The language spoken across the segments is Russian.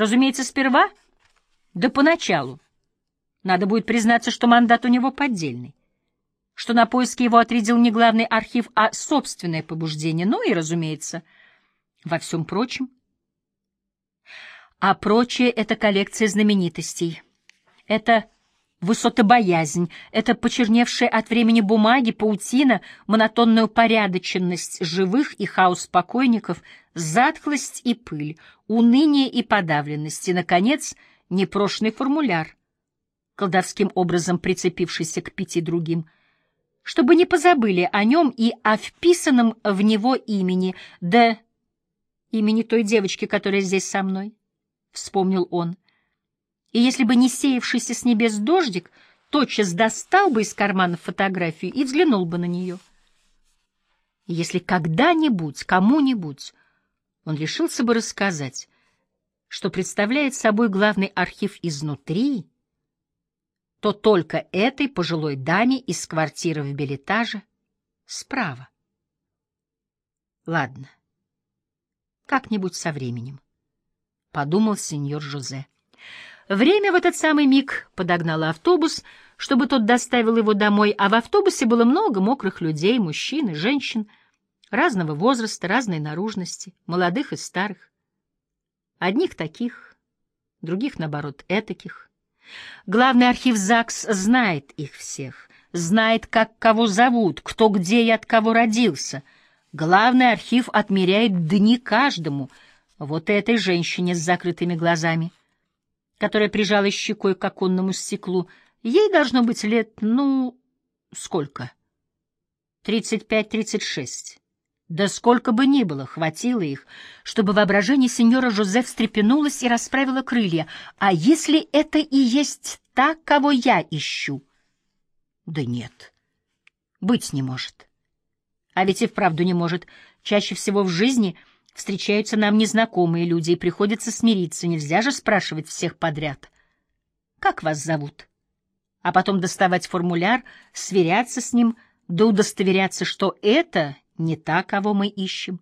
Разумеется, сперва, да поначалу. Надо будет признаться, что мандат у него поддельный, что на поиски его отрядил не главный архив, а собственное побуждение, ну и, разумеется, во всем прочем. А прочее — это коллекция знаменитостей. Это высотобоязнь, это почерневшая от времени бумаги, паутина, монотонная упорядоченность живых и хаос покойников, затхлость и пыль, уныние и подавленность, и, наконец, непрошный формуляр, колдовским образом прицепившийся к пяти другим, чтобы не позабыли о нем и о вписанном в него имени, да имени той девочки, которая здесь со мной, — вспомнил он, — и если бы не сеявшийся с небес дождик, тотчас достал бы из кармана фотографию и взглянул бы на нее. И если когда-нибудь, кому-нибудь он решился бы рассказать, что представляет собой главный архив изнутри, то только этой пожилой даме из квартиры в билетаже справа. Ладно, как-нибудь со временем, — подумал сеньор Жозе. Время в этот самый миг подогнало автобус, чтобы тот доставил его домой, а в автобусе было много мокрых людей, мужчин и женщин, разного возраста, разной наружности, молодых и старых. Одних таких, других, наоборот, этаких. Главный архив ЗАГС знает их всех, знает, как кого зовут, кто где и от кого родился. Главный архив отмеряет дни каждому, вот этой женщине с закрытыми глазами — которая прижалась щекой к оконному стеклу. Ей должно быть лет, ну, сколько? Тридцать пять-тридцать шесть. Да сколько бы ни было, хватило их, чтобы воображение сеньора Жозеф встрепенулось и расправило крылья. А если это и есть та, кого я ищу? Да нет, быть не может. А ведь и вправду не может. Чаще всего в жизни — Встречаются нам незнакомые люди, и приходится смириться. Нельзя же спрашивать всех подряд. Как вас зовут? А потом доставать формуляр, сверяться с ним, да удостоверяться, что это не та, кого мы ищем.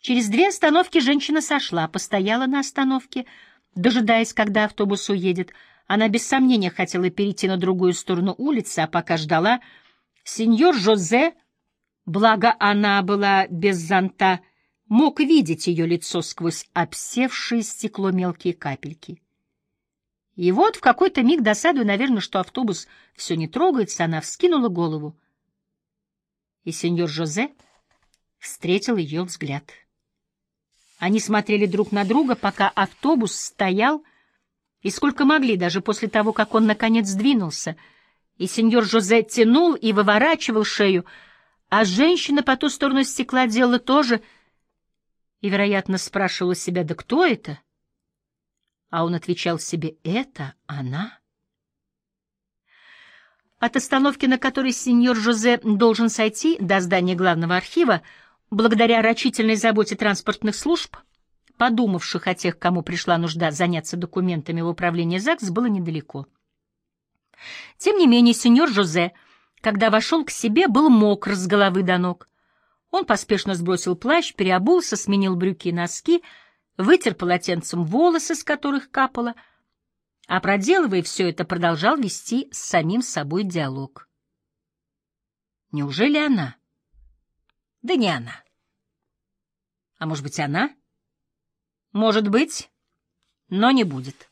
Через две остановки женщина сошла, постояла на остановке, дожидаясь, когда автобус уедет. Она без сомнения хотела перейти на другую сторону улицы, а пока ждала, сеньор Жозе, благо она была без зонта, мог видеть ее лицо сквозь обсевшее стекло мелкие капельки. И вот в какой-то миг досадуя, наверное, что автобус все не трогается, она вскинула голову. И сеньор Жозе встретил ее взгляд. Они смотрели друг на друга, пока автобус стоял, и сколько могли, даже после того, как он наконец сдвинулся, и сеньор Жозе тянул и выворачивал шею, а женщина по ту сторону стекла делала то же — и, вероятно, спрашивала себя, да кто это? А он отвечал себе, это она. От остановки, на которой сеньор Жозе должен сойти до здания главного архива, благодаря рачительной заботе транспортных служб, подумавших о тех, кому пришла нужда заняться документами в управлении ЗАГС, было недалеко. Тем не менее, сеньор Жозе, когда вошел к себе, был мокр с головы до ног. Он поспешно сбросил плащ, переобулся, сменил брюки и носки, вытер полотенцем волосы, с которых капало, а, проделывая все это, продолжал вести с самим собой диалог. Неужели она? Да не она. А может быть, она? Может быть, но не будет.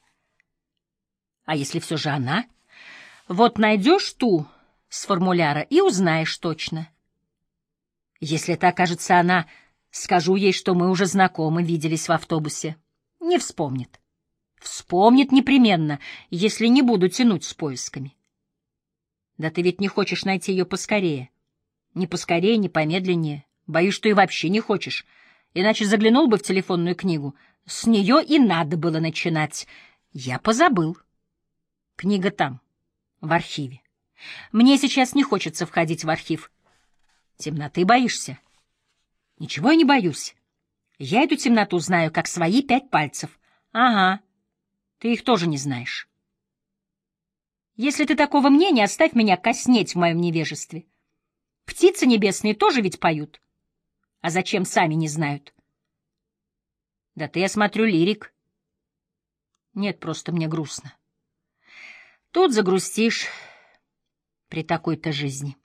А если все же она? Вот найдешь ту с формуляра и узнаешь точно. Если это окажется она, скажу ей, что мы уже знакомы, виделись в автобусе. Не вспомнит. Вспомнит непременно, если не буду тянуть с поисками. Да ты ведь не хочешь найти ее поскорее. Ни поскорее, ни помедленнее. Боюсь, что и вообще не хочешь. Иначе заглянул бы в телефонную книгу. С нее и надо было начинать. Я позабыл. Книга там, в архиве. Мне сейчас не хочется входить в архив. Темноты боишься? Ничего я не боюсь. Я эту темноту знаю, как свои пять пальцев. Ага, ты их тоже не знаешь. Если ты такого мнения, оставь меня коснеть в моем невежестве. Птицы небесные тоже ведь поют. А зачем, сами не знают. Да ты, я смотрю, лирик. Нет, просто мне грустно. Тут загрустишь при такой-то жизни.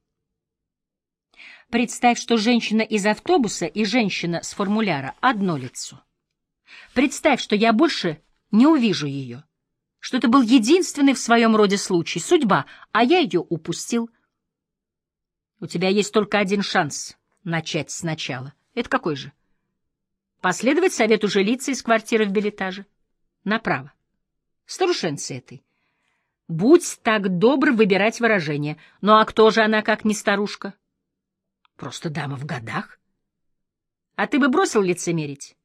Представь, что женщина из автобуса и женщина с формуляра — одно лицо. Представь, что я больше не увижу ее, что это был единственный в своем роде случай, судьба, а я ее упустил. У тебя есть только один шанс начать сначала. Это какой же? Последовать совету жилицы из квартиры в билетаже. Направо. Старушенцы этой. Будь так добр выбирать выражение. Ну а кто же она, как не старушка? Просто дама в годах. А ты бы бросил лицемерить?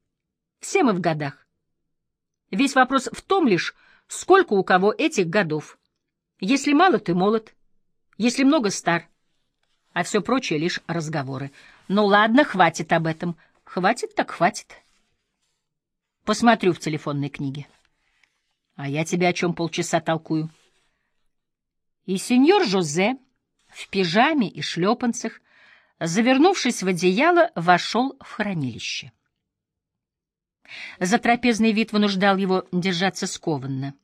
Все мы в годах. Весь вопрос в том лишь, сколько у кого этих годов. Если мало, ты молод. Если много, стар. А все прочее — лишь разговоры. Ну ладно, хватит об этом. Хватит так хватит. Посмотрю в телефонной книге. А я тебе о чем полчаса толкую. И сеньор Жозе в пижаме и шлепанцах, завернувшись в одеяло, вошел в хранилище. Затрапезный вид вынуждал его держаться скованно,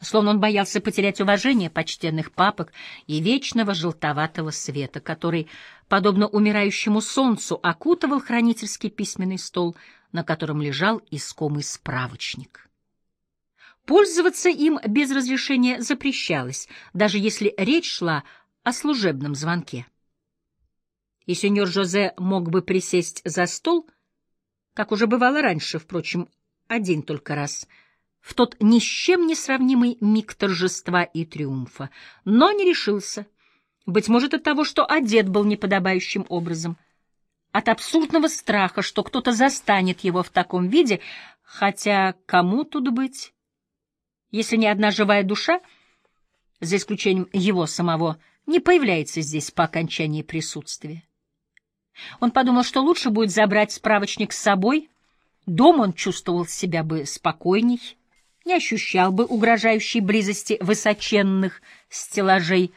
словно он боялся потерять уважение почтенных папок и вечного желтоватого света, который, подобно умирающему солнцу, окутывал хранительский письменный стол, на котором лежал искомый справочник. Пользоваться им без разрешения запрещалось, даже если речь шла о служебном звонке. И сеньор Жозе мог бы присесть за стол, как уже бывало раньше, впрочем, один только раз, в тот ни с чем не сравнимый миг торжества и триумфа, но не решился, быть может от того, что одет был неподобающим образом, от абсурдного страха, что кто-то застанет его в таком виде, хотя кому тут быть? если ни одна живая душа, за исключением его самого, не появляется здесь по окончании присутствия. Он подумал, что лучше будет забрать справочник с собой, дом он чувствовал себя бы спокойней, не ощущал бы угрожающей близости высоченных стеллажей,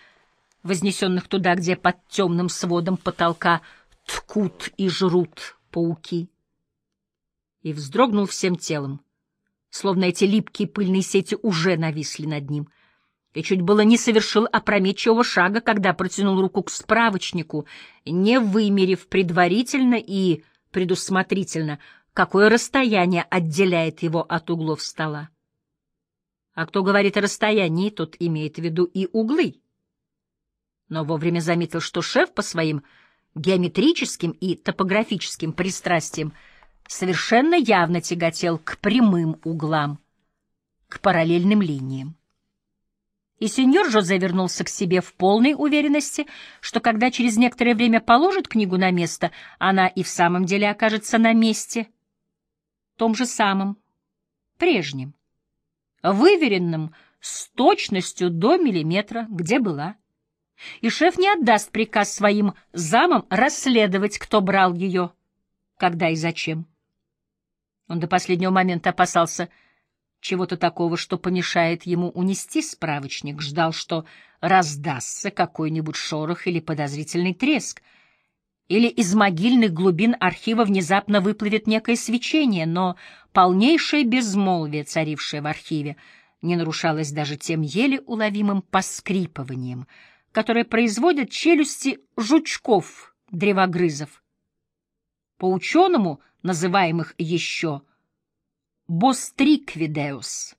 вознесенных туда, где под темным сводом потолка ткут и жрут пауки. И вздрогнул всем телом, словно эти липкие пыльные сети уже нависли над ним, и чуть было не совершил опрометчивого шага, когда протянул руку к справочнику, не вымерив предварительно и предусмотрительно, какое расстояние отделяет его от углов стола. А кто говорит о расстоянии, тот имеет в виду и углы. Но вовремя заметил, что шеф по своим геометрическим и топографическим пристрастиям — совершенно явно тяготел к прямым углам, к параллельным линиям. И сеньор Жозе вернулся к себе в полной уверенности, что когда через некоторое время положит книгу на место, она и в самом деле окажется на месте, том же самом, прежнем, выверенном с точностью до миллиметра, где была. И шеф не отдаст приказ своим замам расследовать, кто брал ее, когда и зачем. Он до последнего момента опасался чего-то такого, что помешает ему унести справочник, ждал, что раздастся какой-нибудь шорох или подозрительный треск, или из могильных глубин архива внезапно выплывет некое свечение, но полнейшее безмолвие, царившее в архиве, не нарушалось даже тем еле уловимым поскрипыванием, которое производят челюсти жучков-древогрызов. По ученому — называемых еще «бостриквидеус».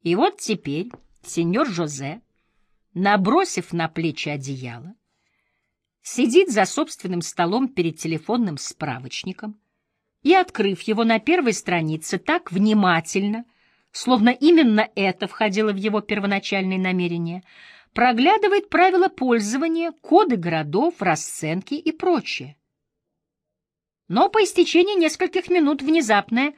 И вот теперь сеньор Жозе, набросив на плечи одеяло, сидит за собственным столом перед телефонным справочником и, открыв его на первой странице так внимательно, словно именно это входило в его первоначальные намерения, проглядывает правила пользования, коды городов, расценки и прочее. Но по истечении нескольких минут внезапное,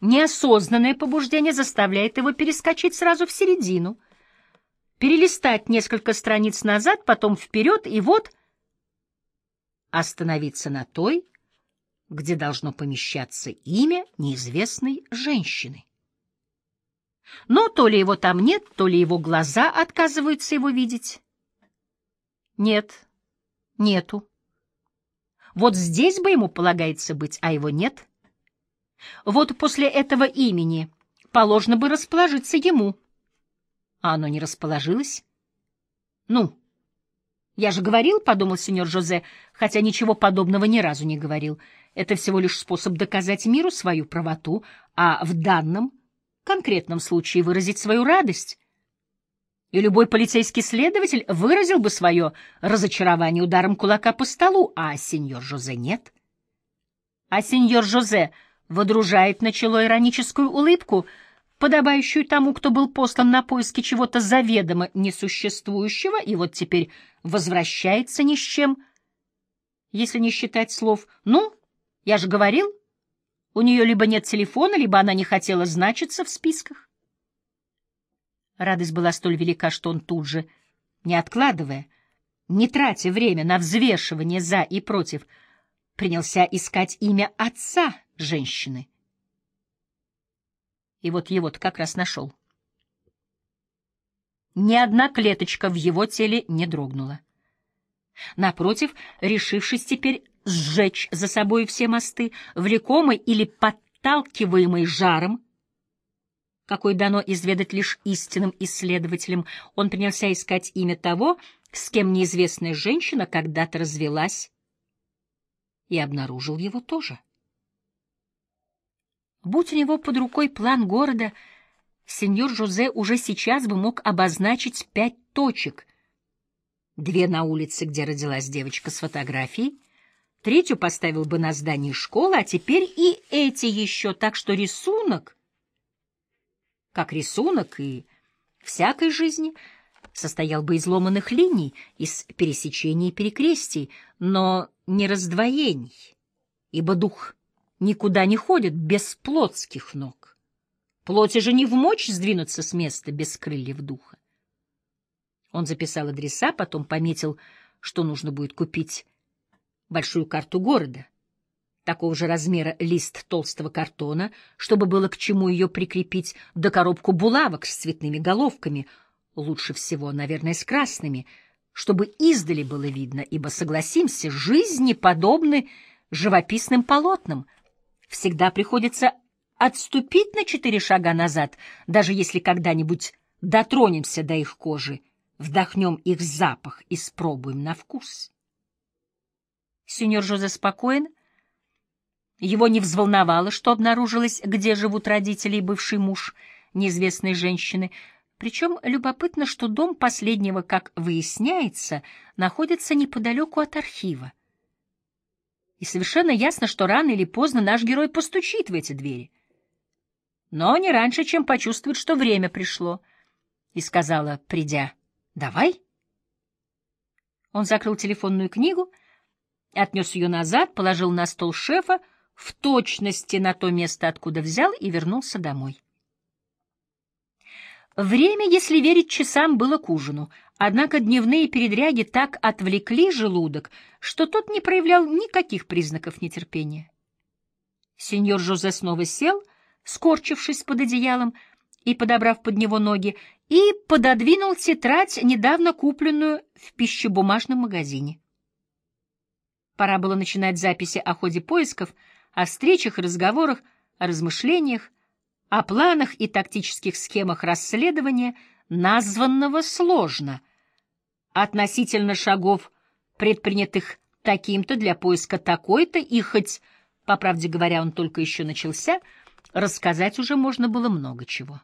неосознанное побуждение заставляет его перескочить сразу в середину, перелистать несколько страниц назад, потом вперед, и вот остановиться на той, где должно помещаться имя неизвестной женщины. Но то ли его там нет, то ли его глаза отказываются его видеть. Нет, нету. Вот здесь бы ему полагается быть, а его нет. Вот после этого имени положено бы расположиться ему. А оно не расположилось. Ну, я же говорил, — подумал сеньор Жозе, хотя ничего подобного ни разу не говорил. Это всего лишь способ доказать миру свою правоту, а в данном конкретном случае выразить свою радость. И любой полицейский следователь выразил бы свое разочарование ударом кулака по столу, а сеньор Жозе нет. А сеньор Жозе водружает на чело ироническую улыбку, подобающую тому, кто был послан на поиски чего-то заведомо несуществующего, и вот теперь возвращается ни с чем, если не считать слов «ну, я же говорил», у нее либо нет телефона, либо она не хотела значиться в списках. Радость была столь велика, что он тут же, не откладывая, не тратя время на взвешивание «за» и «против», принялся искать имя отца женщины. И вот его-то как раз нашел. Ни одна клеточка в его теле не дрогнула. Напротив, решившись теперь сжечь за собой все мосты, влекомый или подталкиваемый жаром, какой дано изведать лишь истинным исследователям, он принялся искать имя того, с кем неизвестная женщина когда-то развелась, и обнаружил его тоже. Будь у него под рукой план города, сеньор Жозе уже сейчас бы мог обозначить пять точек. Две на улице, где родилась девочка с фотографией, третью поставил бы на здании школы, а теперь и эти еще, так что рисунок, как рисунок и всякой жизни, состоял бы из ломаных линий, из пересечений и перекрестий, но не раздвоений, ибо дух никуда не ходит без плотских ног. Плоти же не в мочь сдвинуться с места без крыльев духа. Он записал адреса, потом пометил, что нужно будет купить большую карту города, такого же размера лист толстого картона, чтобы было к чему ее прикрепить, да коробку булавок с цветными головками, лучше всего, наверное, с красными, чтобы издали было видно, ибо, согласимся, жизни подобны живописным полотнам — всегда приходится отступить на четыре шага назад, даже если когда-нибудь дотронемся до их кожи, вдохнем их запах и спробуем на вкус. Сеньор Жозе спокоен. Его не взволновало, что обнаружилось, где живут родители и бывший муж неизвестной женщины. Причем любопытно, что дом последнего, как выясняется, находится неподалеку от архива и совершенно ясно, что рано или поздно наш герой постучит в эти двери. Но не раньше, чем почувствует, что время пришло, и сказала, придя, «Давай». Он закрыл телефонную книгу, отнес ее назад, положил на стол шефа, в точности на то место, откуда взял, и вернулся домой. Время, если верить часам, было к ужину, однако дневные передряги так отвлекли желудок, что тот не проявлял никаких признаков нетерпения. Сеньор Жозе снова сел, скорчившись под одеялом и подобрав под него ноги, и пододвинул тетрадь, недавно купленную в пищебумажном магазине. Пора было начинать записи о ходе поисков, о встречах разговорах, о размышлениях, о планах и тактических схемах расследования, названного сложно, относительно шагов, предпринятых таким-то для поиска такой-то, и хоть, по правде говоря, он только еще начался, рассказать уже можно было много чего.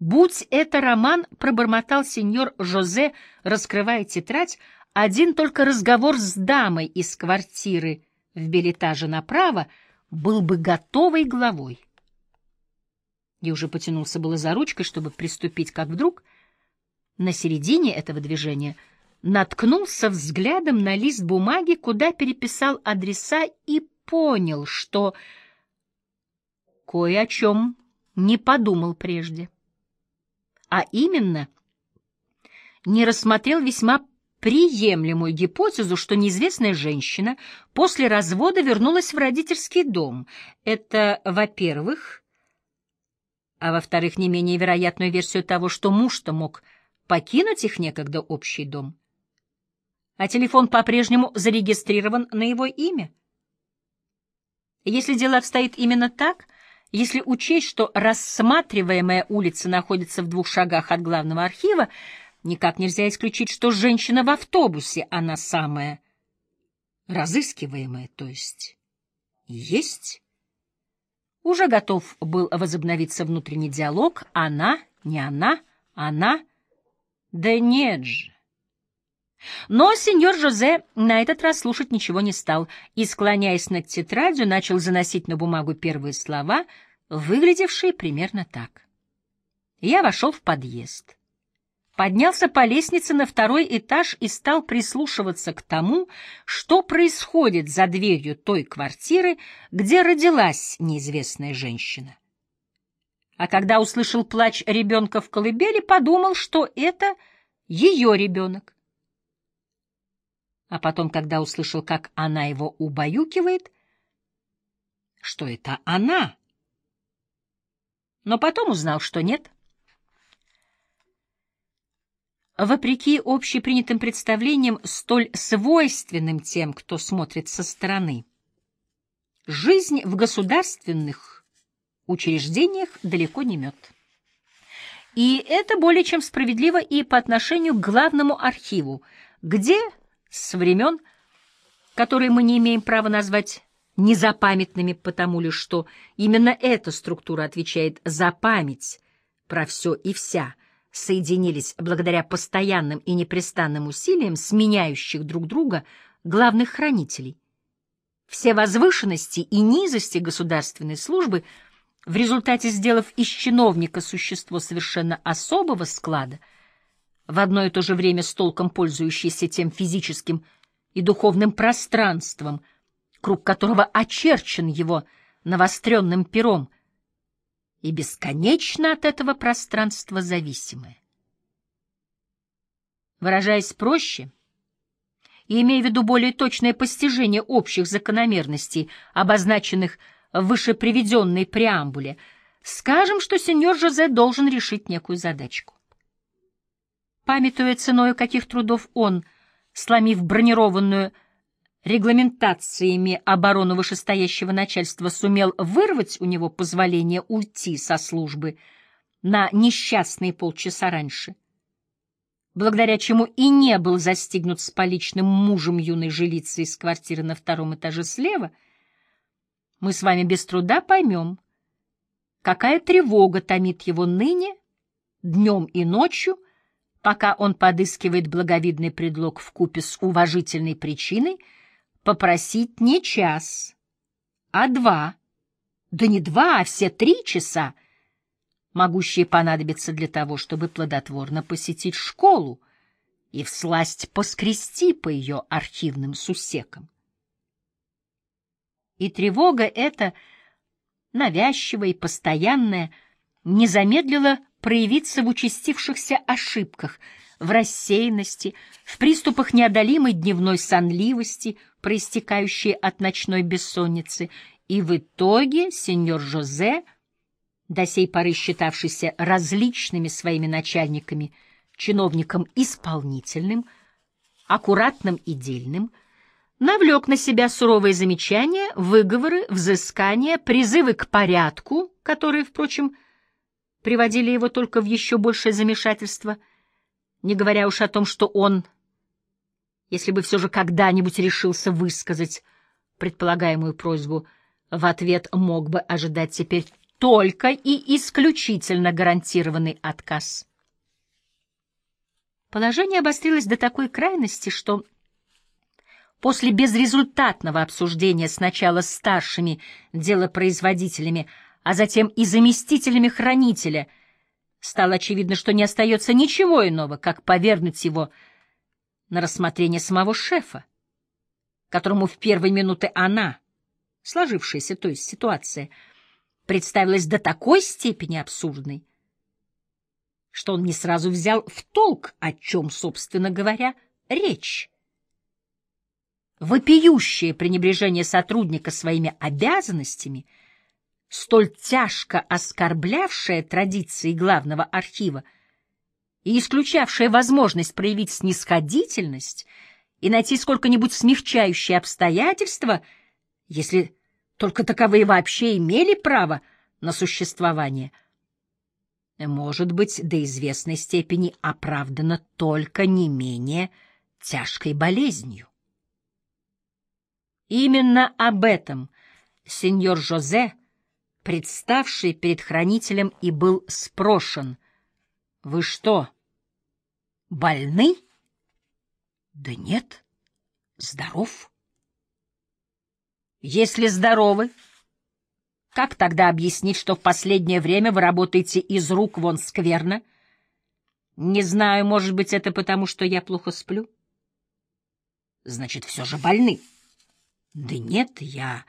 Будь это роман, пробормотал сеньор Жозе, раскрывая тетрадь, один только разговор с дамой из квартиры в билетаже направо — был бы готовой главой. И уже потянулся было за ручкой, чтобы приступить, как вдруг на середине этого движения наткнулся взглядом на лист бумаги, куда переписал адреса и понял, что кое о чем не подумал прежде. А именно, не рассмотрел весьма приемлемую гипотезу, что неизвестная женщина после развода вернулась в родительский дом. Это, во-первых, а во-вторых, не менее вероятную версию того, что муж-то мог покинуть их некогда общий дом. А телефон по-прежнему зарегистрирован на его имя. Если дело обстоит именно так, если учесть, что рассматриваемая улица находится в двух шагах от главного архива, никак нельзя исключить, что женщина в автобусе, она самая разыскиваемая, то есть есть. Уже готов был возобновиться внутренний диалог. Она, не она, она. Да нет же. Но сеньор Жозе на этот раз слушать ничего не стал и, склоняясь над тетрадью, начал заносить на бумагу первые слова, выглядевшие примерно так. Я вошел в подъезд поднялся по лестнице на второй этаж и стал прислушиваться к тому, что происходит за дверью той квартиры, где родилась неизвестная женщина. А когда услышал плач ребенка в колыбели, подумал, что это ее ребенок. А потом, когда услышал, как она его убаюкивает, что это она. Но потом узнал, что нет — вопреки общепринятым представлениям, столь свойственным тем, кто смотрит со стороны. Жизнь в государственных учреждениях далеко не мед. И это более чем справедливо и по отношению к главному архиву, где с времен, которые мы не имеем права назвать незапамятными, потому лишь что именно эта структура отвечает за память про все и вся – соединились благодаря постоянным и непрестанным усилиям сменяющих друг друга главных хранителей. Все возвышенности и низости государственной службы, в результате сделав из чиновника существо совершенно особого склада, в одно и то же время с толком пользующееся тем физическим и духовным пространством, круг которого очерчен его навостренным пером — и бесконечно от этого пространства зависимое. Выражаясь проще, и имея в виду более точное постижение общих закономерностей, обозначенных в выше приведенной преамбуле, скажем, что сеньор Жозе должен решить некую задачку. Памятуя ценою каких трудов он, сломив бронированную регламентациями оборону вышестоящего начальства сумел вырвать у него позволение уйти со службы на несчастные полчаса раньше, благодаря чему и не был застигнут с поличным мужем юной жилицы из квартиры на втором этаже слева, мы с вами без труда поймем, какая тревога томит его ныне, днем и ночью, пока он подыскивает благовидный предлог в купе с уважительной причиной — попросить не час, а два, да не два, а все три часа, могущие понадобиться для того, чтобы плодотворно посетить школу и всласть поскрести по ее архивным сусекам. И тревога эта, навязчивая и постоянная, не замедлила проявиться в участившихся ошибках, в рассеянности, в приступах неодолимой дневной сонливости — проистекающие от ночной бессонницы, и в итоге сеньор Жозе, до сей поры считавшийся различными своими начальниками, чиновником исполнительным, аккуратным и дельным, навлек на себя суровые замечания, выговоры, взыскания, призывы к порядку, которые, впрочем, приводили его только в еще большее замешательство, не говоря уж о том, что он если бы все же когда-нибудь решился высказать предполагаемую просьбу, в ответ мог бы ожидать теперь только и исключительно гарантированный отказ. Положение обострилось до такой крайности, что после безрезультатного обсуждения сначала старшими делопроизводителями, а затем и заместителями хранителя, стало очевидно, что не остается ничего иного, как повернуть его на рассмотрение самого шефа, которому в первые минуты она, сложившаяся, то есть ситуация, представилась до такой степени абсурдной, что он не сразу взял в толк, о чем, собственно говоря, речь. Вопиющее пренебрежение сотрудника своими обязанностями, столь тяжко оскорблявшее традиции главного архива, и исключавшая возможность проявить снисходительность и найти сколько-нибудь смягчающие обстоятельства, если только таковые вообще имели право на существование. Может быть, до известной степени оправдано только не менее тяжкой болезнью. Именно об этом сеньор Жозе, представший перед хранителем, и был спрошен. «Вы что, больны?» «Да нет, здоров». «Если здоровы, как тогда объяснить, что в последнее время вы работаете из рук вон скверно? Не знаю, может быть, это потому, что я плохо сплю?» «Значит, все же больны». Да нет, я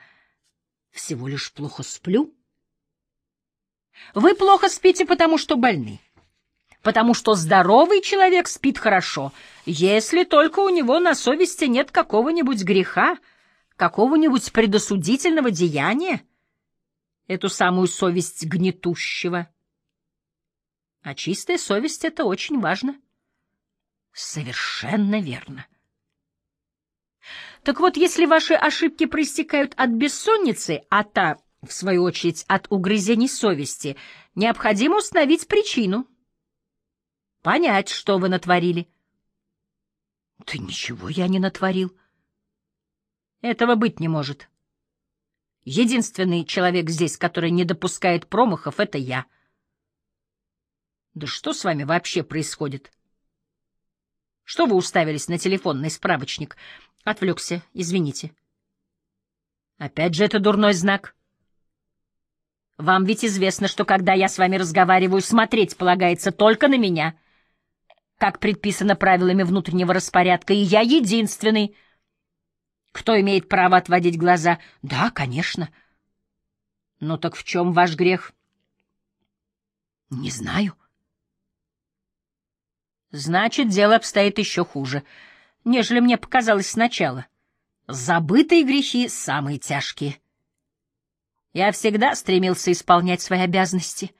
всего лишь плохо сплю. Вы плохо спите, потому что больны. Потому что здоровый человек спит хорошо, если только у него на совести нет какого-нибудь греха, какого-нибудь предосудительного деяния, эту самую совесть гнетущего. А чистая совесть — это очень важно. Совершенно верно. Так вот, если ваши ошибки проистекают от бессонницы, а та, в свою очередь, от угрызений совести, необходимо установить причину. Понять, что вы натворили. Да ничего я не натворил. Этого быть не может. Единственный человек здесь, который не допускает промахов, — это я. Да что с вами вообще происходит? Что вы уставились на телефонный справочник? Отвлекся, извините. Опять же это дурной знак. Вам ведь известно, что когда я с вами разговариваю, смотреть полагается только на меня, как предписано правилами внутреннего распорядка, и я единственный. Кто имеет право отводить глаза? Да, конечно. Ну так в чем ваш грех? Не знаю. Значит, дело обстоит еще хуже — нежели мне показалось сначала. Забытые грехи самые тяжкие. Я всегда стремился исполнять свои обязанности.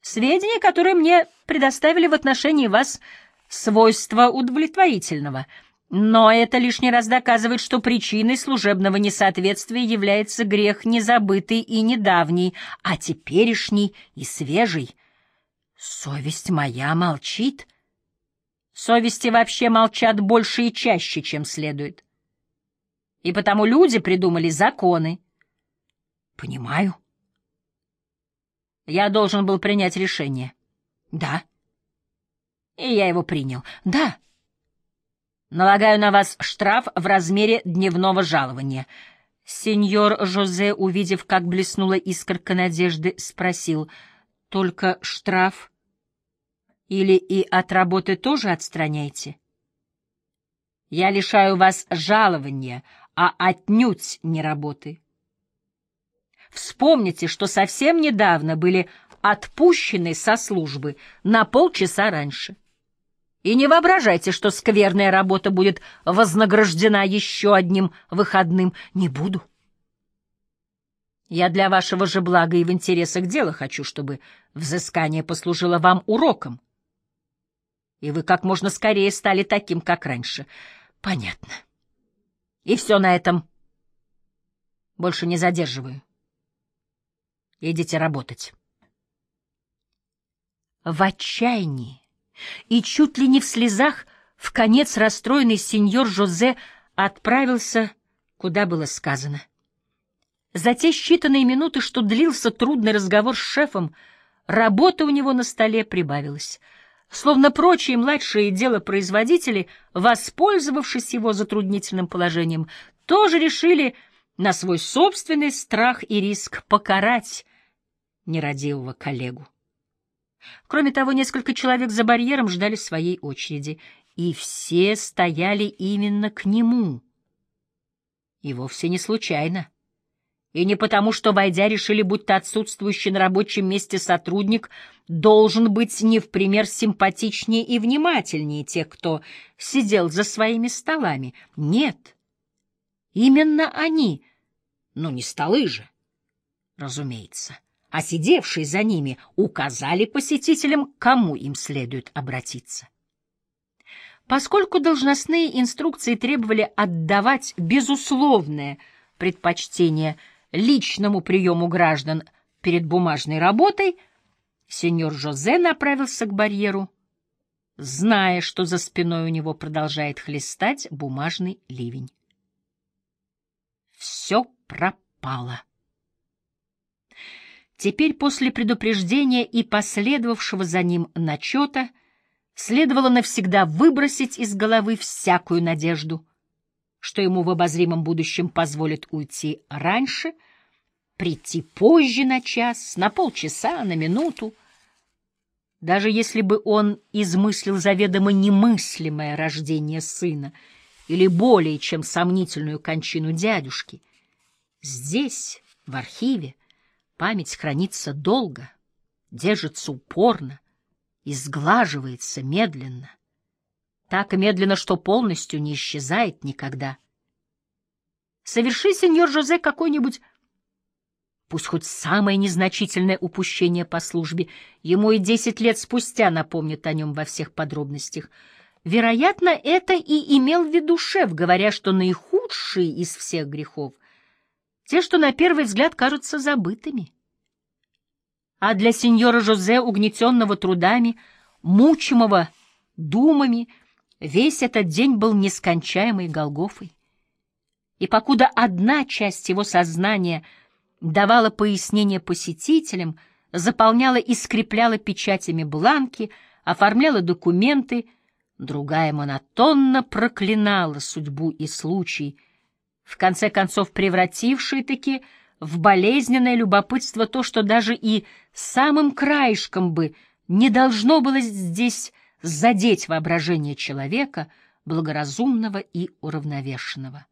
Сведения, которые мне предоставили в отношении вас, свойства удовлетворительного, но это лишний раз доказывает, что причиной служебного несоответствия является грех незабытый и недавний, а теперешний и свежий. Совесть моя молчит, Совести вообще молчат больше и чаще, чем следует. И потому люди придумали законы. Понимаю. Я должен был принять решение. Да. И я его принял. Да. Налагаю на вас штраф в размере дневного жалования. Сеньор Жозе, увидев, как блеснула искорка надежды, спросил, «Только штраф или и от работы тоже отстраняете? Я лишаю вас жалования, а отнюдь не работы. Вспомните, что совсем недавно были отпущены со службы на полчаса раньше. И не воображайте, что скверная работа будет вознаграждена еще одним выходным. Не буду. Я для вашего же блага и в интересах дела хочу, чтобы взыскание послужило вам уроком и вы как можно скорее стали таким, как раньше. Понятно. И все на этом. Больше не задерживаю. Идите работать. В отчаянии и чуть ли не в слезах в конец расстроенный сеньор Жозе отправился, куда было сказано. За те считанные минуты, что длился трудный разговор с шефом, работа у него на столе прибавилась — словно прочие младшие делопроизводители, воспользовавшись его затруднительным положением, тоже решили на свой собственный страх и риск покарать нерадивого коллегу. Кроме того, несколько человек за барьером ждали своей очереди, и все стояли именно к нему. И вовсе не случайно. И не потому, что, войдя, решили, будто отсутствующий на рабочем месте сотрудник должен быть не в пример симпатичнее и внимательнее тех, кто сидел за своими столами. Нет, именно они, ну не столы же, разумеется, а сидевшие за ними указали посетителям, кому им следует обратиться. Поскольку должностные инструкции требовали отдавать безусловное предпочтение – личному приему граждан перед бумажной работой, сеньор Жозе направился к барьеру, зная, что за спиной у него продолжает хлестать бумажный ливень. Все пропало. Теперь после предупреждения и последовавшего за ним начета следовало навсегда выбросить из головы всякую надежду, что ему в обозримом будущем позволит уйти раньше, прийти позже на час, на полчаса, на минуту. Даже если бы он измыслил заведомо немыслимое рождение сына или более чем сомнительную кончину дядюшки, здесь, в архиве, Память хранится долго, держится упорно и сглаживается медленно. Так медленно, что полностью не исчезает никогда. Соверши, сеньор Жозе, какой-нибудь пусть хоть самое незначительное упущение по службе, ему и десять лет спустя напомнят о нем во всех подробностях. Вероятно, это и имел в виду шеф, говоря, что наихудшие из всех грехов те, что на первый взгляд кажутся забытыми. А для сеньора Жозе, угнетенного трудами, мучимого думами, весь этот день был нескончаемой Голгофой. И покуда одна часть его сознания давала пояснение посетителям, заполняла и скрепляла печатями бланки, оформляла документы, другая монотонно проклинала судьбу и случай — в конце концов превратившие-таки в болезненное любопытство то, что даже и самым краешком бы не должно было здесь задеть воображение человека, благоразумного и уравновешенного.